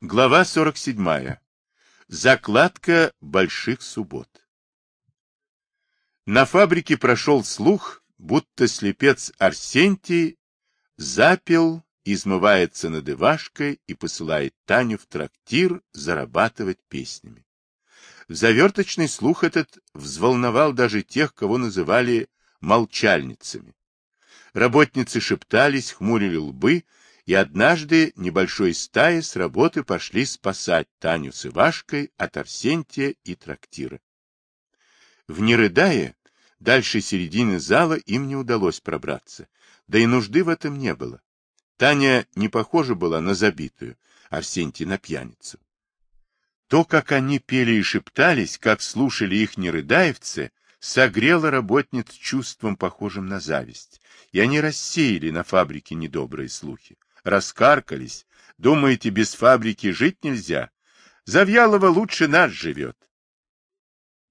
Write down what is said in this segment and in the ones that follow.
Глава 47. Закладка больших суббот. На фабрике прошел слух, будто слепец Арсентий запил, измывается над Ивашкой и посылает Таню в трактир зарабатывать песнями. Заверточный слух этот взволновал даже тех, кого называли молчальницами. Работницы шептались, хмурили лбы, и однажды небольшой стаи с работы пошли спасать Таню с Ивашкой от Арсентия и трактира. В Нерыдае, дальше середины зала, им не удалось пробраться, да и нужды в этом не было. Таня не похожа была на забитую, Арсентий на пьяницу. То, как они пели и шептались, как слушали их нерыдаевцы, согрело работниц чувством, похожим на зависть, и они рассеяли на фабрике недобрые слухи раскаркались. Думаете, без фабрики жить нельзя? Завьялова лучше нас живет.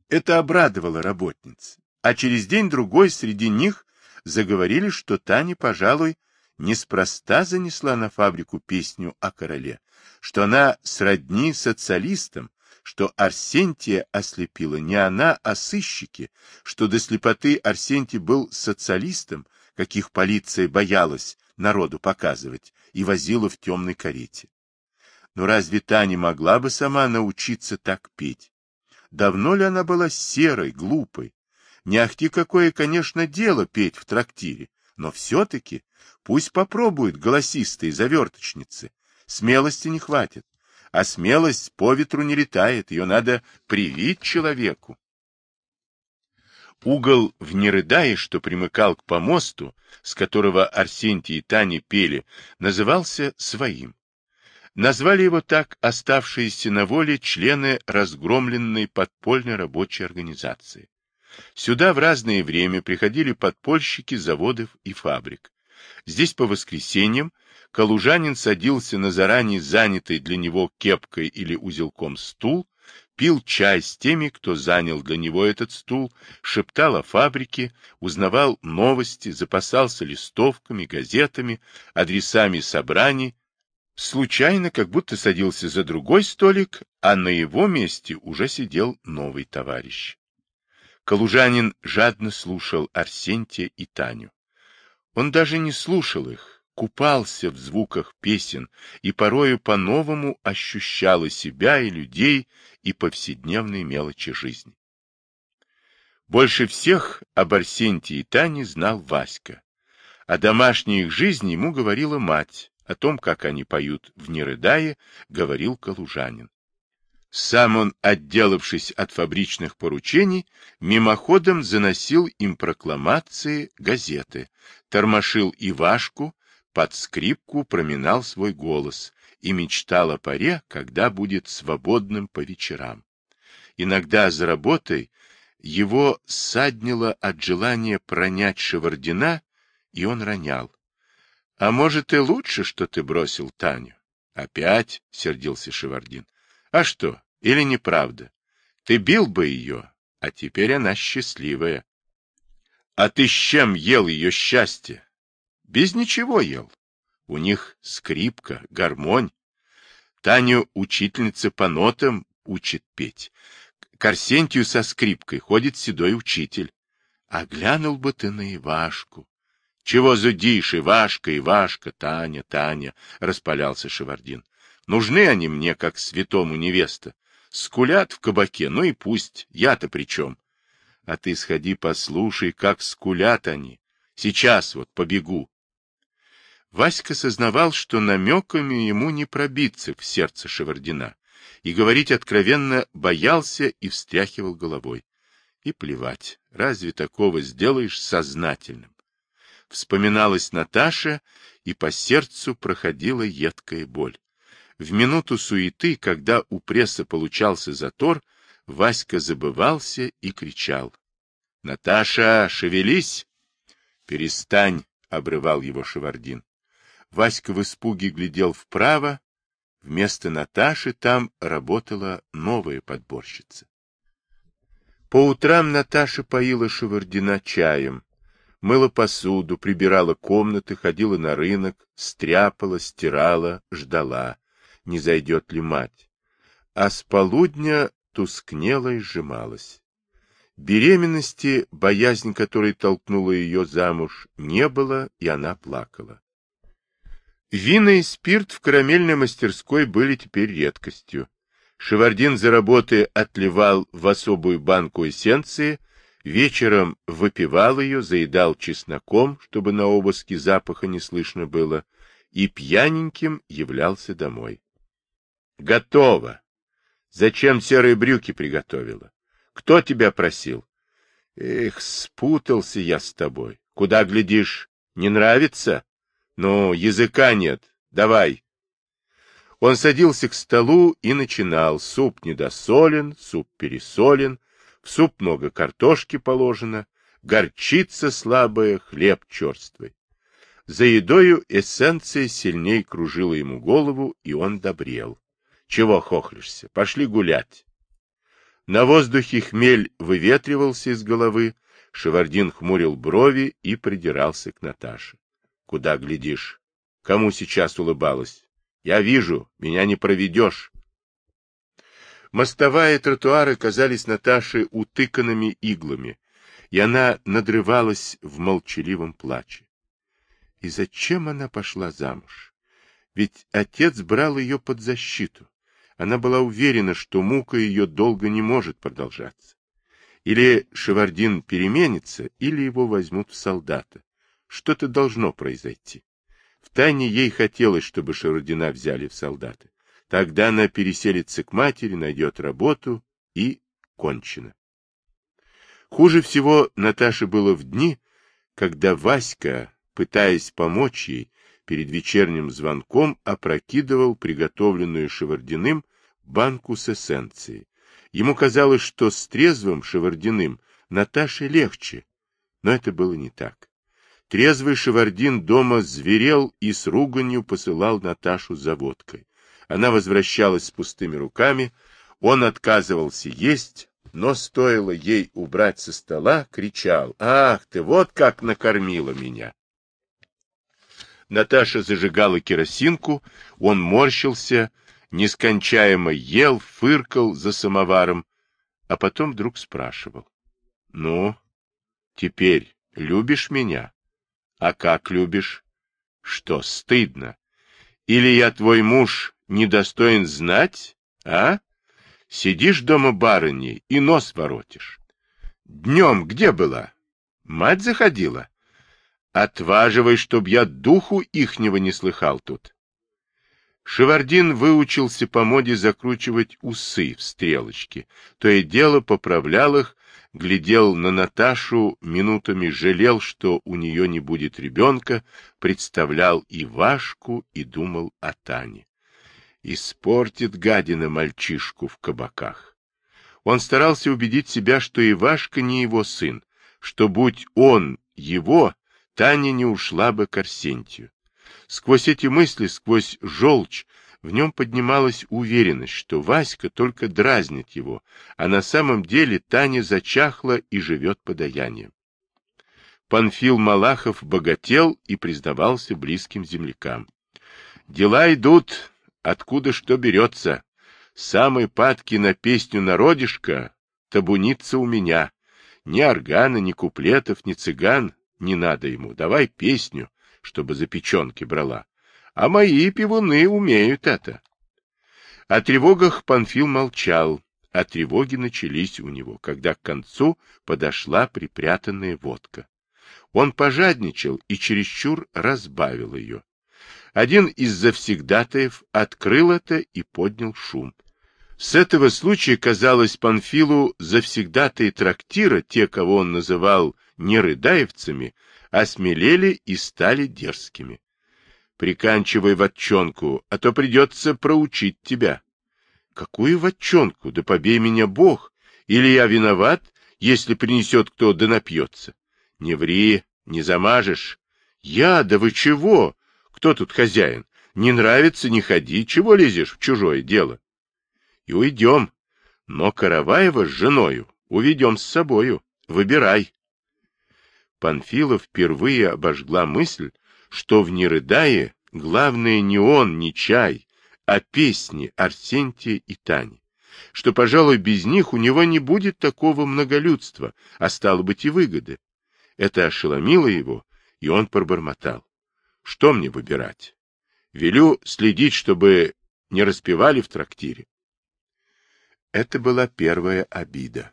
Это обрадовало работниц. А через день-другой среди них заговорили, что Таня, пожалуй, неспроста занесла на фабрику песню о короле, что она сродни социалистам, что Арсентия ослепила не она, а сыщики, что до слепоты Арсентий был социалистом, каких полиция боялась народу показывать, и возила в темной карете. Но разве та не могла бы сама научиться так петь? Давно ли она была серой, глупой? Не ахти какое, конечно, дело петь в трактире, но все-таки пусть попробуют голосистые заверточницы. Смелости не хватит. А смелость по ветру не летает, ее надо привить человеку. Угол в Нерыдае, что примыкал к помосту, с которого Арсентий и Таня пели, назывался своим. Назвали его так оставшиеся на воле члены разгромленной подпольной рабочей организации. Сюда в разное время приходили подпольщики заводов и фабрик. Здесь по воскресеньям калужанин садился на заранее занятый для него кепкой или узелком стул, пил чай с теми, кто занял для него этот стул, шептал о фабрике, узнавал новости, запасался листовками, газетами, адресами собраний, случайно как будто садился за другой столик, а на его месте уже сидел новый товарищ. Калужанин жадно слушал Арсентия и Таню. Он даже не слушал их, купался в звуках песен и порою по-новому ощущал себя, и людей, и повседневные мелочи жизни. Больше всех об Арсентии и Тане знал Васька. О домашней их жизни ему говорила мать, о том, как они поют в Нерыдае, говорил Калужанин. Сам он, отделавшись от фабричных поручений, мимоходом заносил им прокламации, газеты, тормошил Ивашку, под скрипку проминал свой голос и мечтал о паре, когда будет свободным по вечерам. Иногда за работой его саднило от желания пронять Шевардина, и он ронял. — А может, и лучше, что ты бросил Таню? — Опять? — сердился Шевардин. — А что, или неправда? Ты бил бы ее, а теперь она счастливая. — А ты с чем ел ее счастье? Без ничего ел. У них скрипка, гармонь. Таню учительница по нотам учит петь. К Арсентию со скрипкой ходит седой учитель. А глянул бы ты на Ивашку. Чего зудишь, Ивашка, Ивашка, Таня, Таня, распалялся Шевардин. Нужны они мне, как святому невеста. Скулят в кабаке, ну и пусть, я-то при чем? А ты сходи послушай, как скулят они. Сейчас вот побегу. Васька сознавал, что намеками ему не пробиться в сердце Шевардина, и говорить откровенно боялся и встряхивал головой. И плевать, разве такого сделаешь сознательным? Вспоминалась Наташа, и по сердцу проходила едкая боль. В минуту суеты, когда у пресса получался затор, Васька забывался и кричал. — Наташа, шевелись! — Перестань! — обрывал его Шевардин. Васька в испуге глядел вправо. Вместо Наташи там работала новая подборщица. По утрам Наташа поила Шевардина чаем, мыла посуду, прибирала комнаты, ходила на рынок, стряпала, стирала, ждала. не зайдет ли мать, а с полудня тускнела и сжималась. Беременности, боязнь которой толкнула ее замуж, не было, и она плакала. Вина и спирт в карамельной мастерской были теперь редкостью. Шевардин за работы отливал в особую банку эссенции, вечером выпивал ее, заедал чесноком, чтобы на обыске запаха не слышно было, и пьяненьким являлся домой. — Готово! Зачем серые брюки приготовила? Кто тебя просил? Эх, спутался я с тобой. Куда глядишь? Не нравится? Ну, языка нет. Давай. Он садился к столу и начинал. Суп недосолен, суп пересолен, в суп много картошки положено, горчица слабая, хлеб черствый. За едою эссенция сильней кружила ему голову, и он добрел. Чего хохлишься? Пошли гулять. На воздухе хмель выветривался из головы, Шевардин хмурил брови и придирался к Наташе. — Куда глядишь? Кому сейчас улыбалась? Я вижу, меня не проведешь. Мостовая и тротуары казались Наташе утыканными иглами, и она надрывалась в молчаливом плаче. И зачем она пошла замуж? Ведь отец брал ее под защиту. Она была уверена, что мука ее долго не может продолжаться. Или Шевардин переменится, или его возьмут в солдата. Что-то должно произойти. Втайне ей хотелось, чтобы Шевардина взяли в солдаты. Тогда она переселится к матери, найдет работу и кончено. Хуже всего Наташе было в дни, когда Васька, пытаясь помочь ей, перед вечерним звонком опрокидывал приготовленную Шевардиным банку с эссенцией. Ему казалось, что с трезвым Шевардиным Наташе легче, но это было не так. Трезвый Шевардин дома зверел и с руганью посылал Наташу за водкой. Она возвращалась с пустыми руками, он отказывался есть, но стоило ей убрать со стола, кричал, «Ах ты, вот как накормила меня!» Наташа зажигала керосинку, он морщился, нескончаемо ел, фыркал за самоваром, а потом вдруг спрашивал. — Ну, теперь любишь меня? А как любишь? Что, стыдно? Или я твой муж недостоин знать, а? Сидишь дома барыней и нос воротишь. Днем где была? Мать заходила? Отваживай, чтоб я духу ихнего не слыхал тут. Шевардин выучился по моде закручивать усы в стрелочки, то и дело поправлял их, глядел на Наташу, минутами жалел, что у нее не будет ребенка, представлял Ивашку и думал о Тане. Испортит гадина мальчишку в кабаках. Он старался убедить себя, что Ивашка не его сын, что, будь он его, Таня не ушла бы к Арсентию. Сквозь эти мысли, сквозь желчь, в нем поднималась уверенность, что Васька только дразнит его, а на самом деле Таня зачахла и живет подаянием. Панфил Малахов богател и признавался близким землякам. Дела идут, откуда что берется. Самый падки на песню народишка табунится у меня. Ни органа, ни куплетов, ни цыган не надо ему, давай песню, чтобы за печенки брала. А мои пивуны умеют это. О тревогах Панфил молчал, а тревоги начались у него, когда к концу подошла припрятанная водка. Он пожадничал и чересчур разбавил ее. Один из завсегдатаев открыл это и поднял шум. С этого случая, казалось Панфилу, завсегдатые трактира, те, кого он называл не рыдаевцами, осмелели и стали дерзкими. Приканчивай ватчонку, а то придется проучить тебя. Какую ватчонку? Да побей меня Бог! Или я виноват, если принесет кто да напьется? Не ври, не замажешь. Я, да вы чего? Кто тут хозяин? Не нравится, не ходи, чего лезешь в чужое дело? И уйдем. Но Караваева с женою уведем с собою. Выбирай. Панфилов впервые обожгла мысль, что в Нерыдае главное не он, не чай, а песни Арсентия и Тани, что, пожалуй, без них у него не будет такого многолюдства, а стало быть и выгоды. Это ошеломило его, и он пробормотал. Что мне выбирать? Велю следить, чтобы не распевали в трактире. Это была первая обида.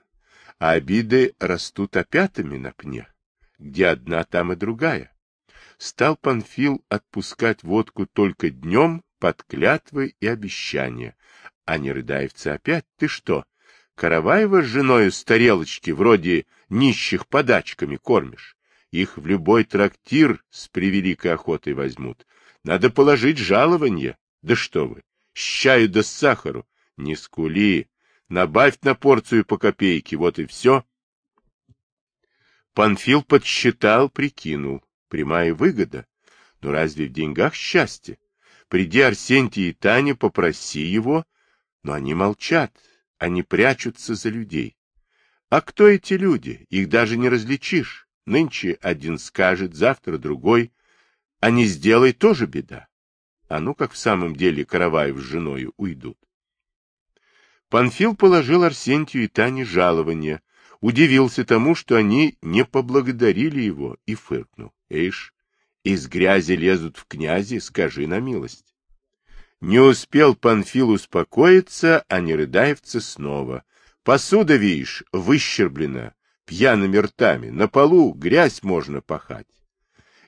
А обиды растут опятами на пне. Где одна, там и другая. Стал Панфил отпускать водку только днем под клятвы и обещания. А не рыдаевцы опять, ты что, Караваева с женою с тарелочки вроде нищих подачками кормишь? Их в любой трактир с превеликой охотой возьмут. Надо положить жалование. Да что вы, с чаю да с сахару. Не скули, набавь на порцию по копейке, вот и все. Панфил подсчитал, прикинул. Прямая выгода. Но разве в деньгах счастье? Приди Арсентий и Таня, попроси его, но они молчат, они прячутся за людей. А кто эти люди? Их даже не различишь. Нынче один скажет, завтра другой. А не сделай тоже беда. А ну как в самом деле Караваев с женой уйдут. Панфил положил Арсентию и Тане жалование, удивился тому, что они не поблагодарили его, и фыркнул. Эйш, из грязи лезут в князи, скажи на милость. Не успел Панфил успокоиться, а нерыдаевцы снова. Посуда, видишь, выщерблена, пьяными ртами, на полу грязь можно пахать.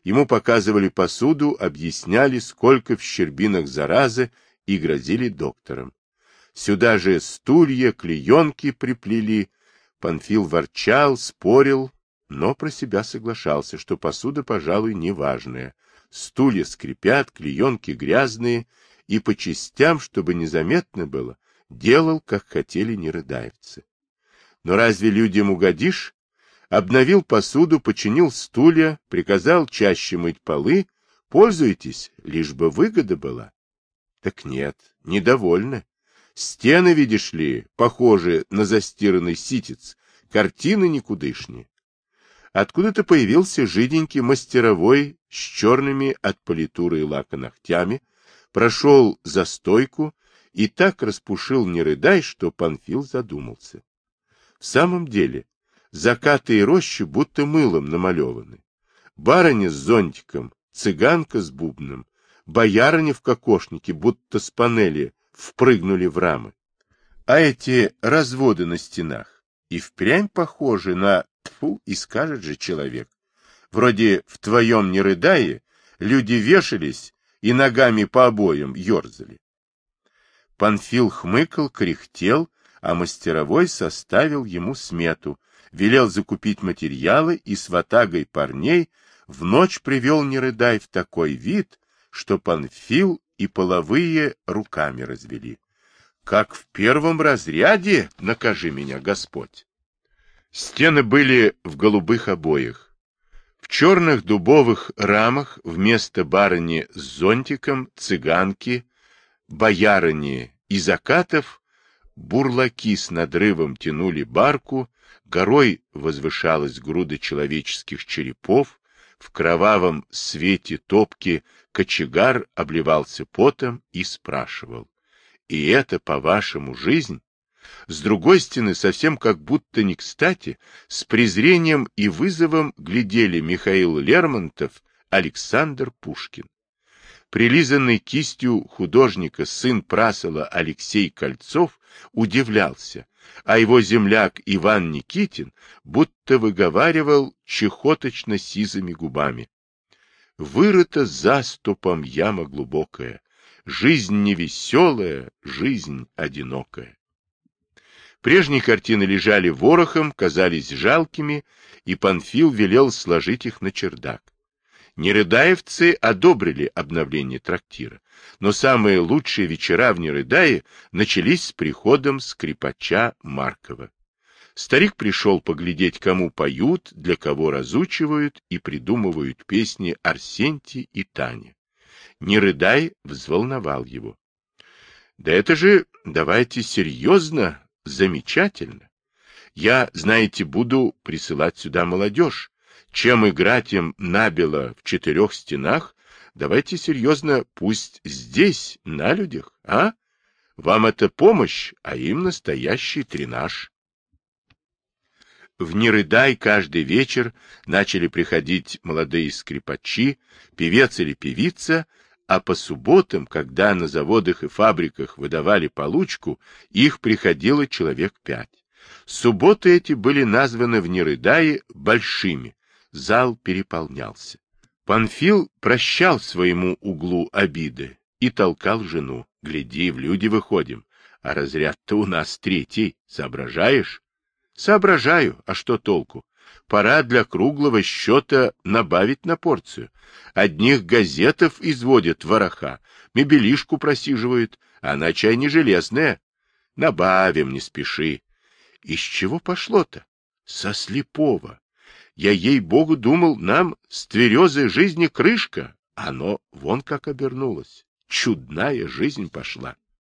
Ему показывали посуду, объясняли, сколько в щербинах заразы, и грозили доктором. Сюда же стулья, клеенки приплели. Панфил ворчал, спорил, но про себя соглашался, что посуда, пожалуй, неважная. Стулья скрипят, клеенки грязные, и по частям, чтобы незаметно было, делал, как хотели нерыдаевцы. Но разве людям угодишь? Обновил посуду, починил стулья, приказал чаще мыть полы. Пользуйтесь, лишь бы выгода была. Так нет, недовольны. Стены, видишь ли, похожи на застиранный ситец, картины никудышние. Откуда-то появился жиденький мастеровой с черными от политуры и лака ногтями, прошел за стойку и так распушил не рыдай, что Панфил задумался. В самом деле, закаты и рощи будто мылом намалеваны. Барыня с зонтиком, цыганка с бубном, боярыня в кокошнике, будто с панели впрыгнули в рамы. А эти разводы на стенах и впрямь похожи на тфу, и скажет же человек. Вроде в твоем не рыдае люди вешались и ногами по обоям ерзали. Панфил хмыкал, кряхтел, а мастеровой составил ему смету, велел закупить материалы и с ватагой парней в ночь привел Нерыдай в такой вид, что Панфил и половые руками развели. Как в первом разряде, накажи меня, Господь. Стены были в голубых обоях. В черных дубовых рамах вместо барыни с зонтиком, цыганки, боярыни и закатов бурлаки с надрывом тянули барку, горой возвышалась груда человеческих черепов, в кровавом свете топки кочегар обливался потом и спрашивал. И это, по-вашему, жизнь? С другой стены, совсем как будто не кстати, с презрением и вызовом глядели Михаил Лермонтов, Александр Пушкин. Прилизанный кистью художника сын Прасола Алексей Кольцов удивлялся, а его земляк Иван Никитин будто выговаривал чехоточно-сизыми губами. Вырыта заступом яма глубокая, жизнь невеселая, жизнь одинокая. Прежние картины лежали ворохом, казались жалкими, и Панфил велел сложить их на чердак. Нерыдаевцы одобрили обновление трактира, но самые лучшие вечера в Нерыдае начались с приходом скрипача Маркова. Старик пришел поглядеть, кому поют, для кого разучивают и придумывают песни Арсентий и Таня. Нерыдай взволновал его. — Да это же, давайте серьезно, замечательно. Я, знаете, буду присылать сюда молодежь, чем играть им набело в четырех стенах, Давайте серьезно, пусть здесь, на людях, а? Вам это помощь, а им настоящий тренаж. В Нерыдай каждый вечер начали приходить молодые скрипачи, певец или певица, а по субботам, когда на заводах и фабриках выдавали получку, их приходило человек пять. Субботы эти были названы в Нерыдае большими, зал переполнялся. Панфил прощал своему углу обиды и толкал жену. Гляди, в люди выходим, а разряд-то у нас третий, соображаешь? Соображаю, а что толку? Пора для круглого счета набавить на порцию. Одних газетов изводят вороха, мебелишку просиживают, а она чай не железная. Набавим, не спеши. Из чего пошло-то? Со слепого. Я, ей-богу, думал, нам с тверезой жизни крышка. Оно вон как обернулось. Чудная жизнь пошла.